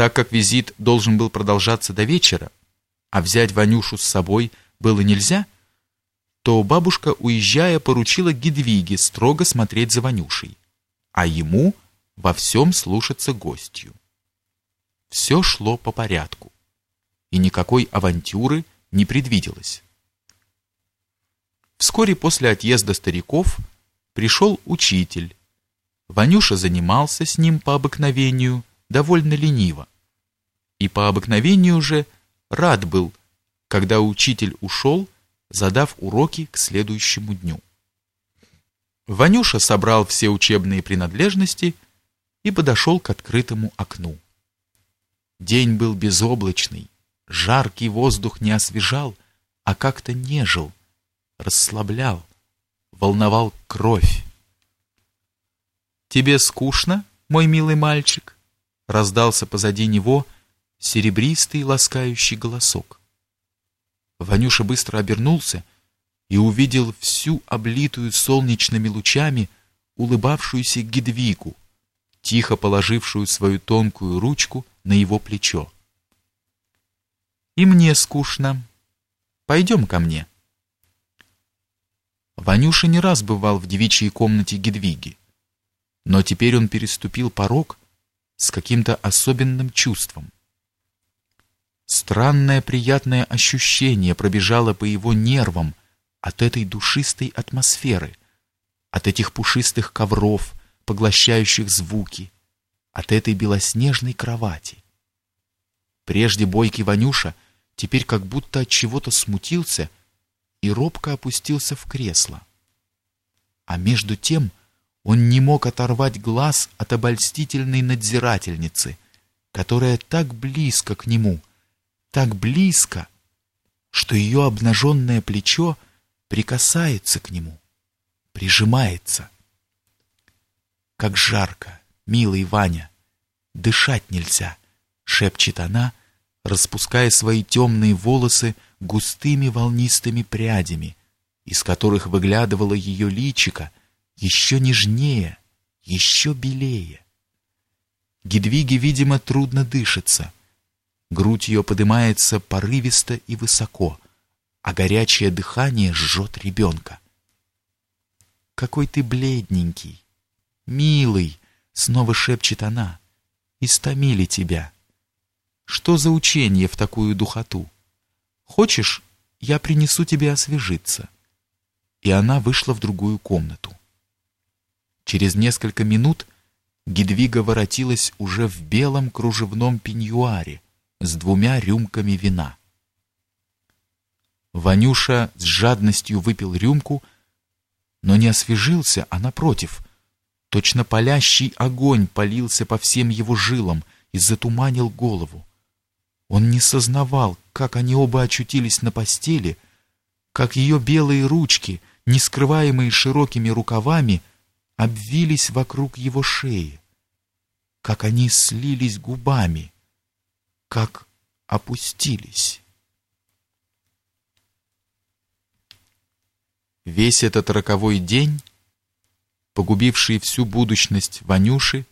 Так как визит должен был продолжаться до вечера, а взять Ванюшу с собой было нельзя, то бабушка, уезжая, поручила Гедвиге строго смотреть за Ванюшей, а ему во всем слушаться гостью. Все шло по порядку, и никакой авантюры не предвиделось. Вскоре после отъезда стариков пришел учитель. Ванюша занимался с ним по обыкновению довольно лениво. И по обыкновению же рад был, когда учитель ушел, задав уроки к следующему дню. Ванюша собрал все учебные принадлежности и подошел к открытому окну. День был безоблачный, жаркий воздух не освежал, а как-то нежил расслаблял, волновал кровь. «Тебе скучно, мой милый мальчик?» Раздался позади него серебристый ласкающий голосок. Ванюша быстро обернулся и увидел всю облитую солнечными лучами улыбавшуюся Гедвигу, тихо положившую свою тонкую ручку на его плечо. «И мне скучно. Пойдем ко мне». Ванюша не раз бывал в девичьей комнате Гедвиги, но теперь он переступил порог с каким-то особенным чувством. Странное приятное ощущение пробежало по его нервам от этой душистой атмосферы, от этих пушистых ковров, поглощающих звуки, от этой белоснежной кровати. Прежде бойкий Ванюша теперь как будто от чего-то смутился и робко опустился в кресло. А между тем он не мог оторвать глаз от обольстительной надзирательницы, которая так близко к нему, так близко, что ее обнаженное плечо прикасается к нему, прижимается. Как жарко, милый Ваня, дышать нельзя, шепчет она, распуская свои темные волосы густыми волнистыми прядями, из которых выглядывало ее личико, еще нежнее, еще белее. Гедвиге, видимо, трудно дышится. Грудь ее поднимается порывисто и высоко, а горячее дыхание жжет ребенка. «Какой ты бледненький! Милый!» — снова шепчет она. «Истомили тебя!» Что за учение в такую духоту? Хочешь, я принесу тебе освежиться?» И она вышла в другую комнату. Через несколько минут Гедвига воротилась уже в белом кружевном пеньюаре с двумя рюмками вина. Ванюша с жадностью выпил рюмку, но не освежился, а напротив, точно палящий огонь полился по всем его жилам и затуманил голову. Он не сознавал, как они оба очутились на постели, как ее белые ручки, не скрываемые широкими рукавами, обвились вокруг его шеи, как они слились губами, как опустились. Весь этот роковой день, погубивший всю будущность Ванюши,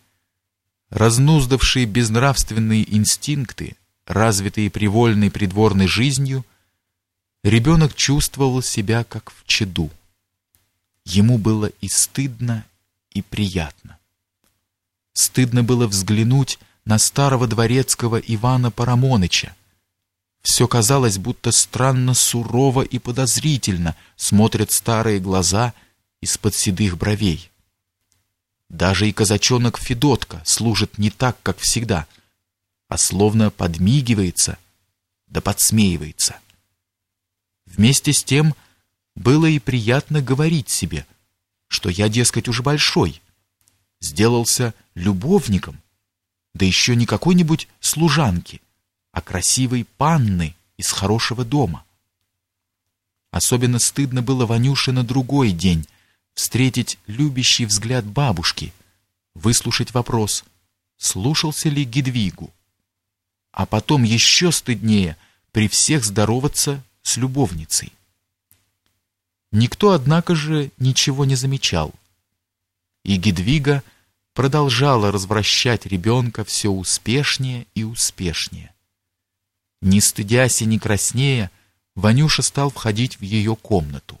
разнуздавший безнравственные инстинкты, развитый привольной придворной жизнью, ребенок чувствовал себя как в чаду. Ему было и стыдно, и приятно. Стыдно было взглянуть на старого дворецкого Ивана Парамоныча. Все казалось, будто странно сурово и подозрительно смотрят старые глаза из-под седых бровей. Даже и казачонок Федотка служит не так, как всегда — а словно подмигивается да подсмеивается. Вместе с тем было и приятно говорить себе, что я, дескать, уже большой, сделался любовником, да еще не какой-нибудь служанки, а красивой панны из хорошего дома. Особенно стыдно было Ванюше на другой день встретить любящий взгляд бабушки, выслушать вопрос, слушался ли Гедвигу а потом еще стыднее при всех здороваться с любовницей. Никто, однако же, ничего не замечал. И Гедвига продолжала развращать ребенка все успешнее и успешнее. Не стыдясь и не краснея, Ванюша стал входить в ее комнату.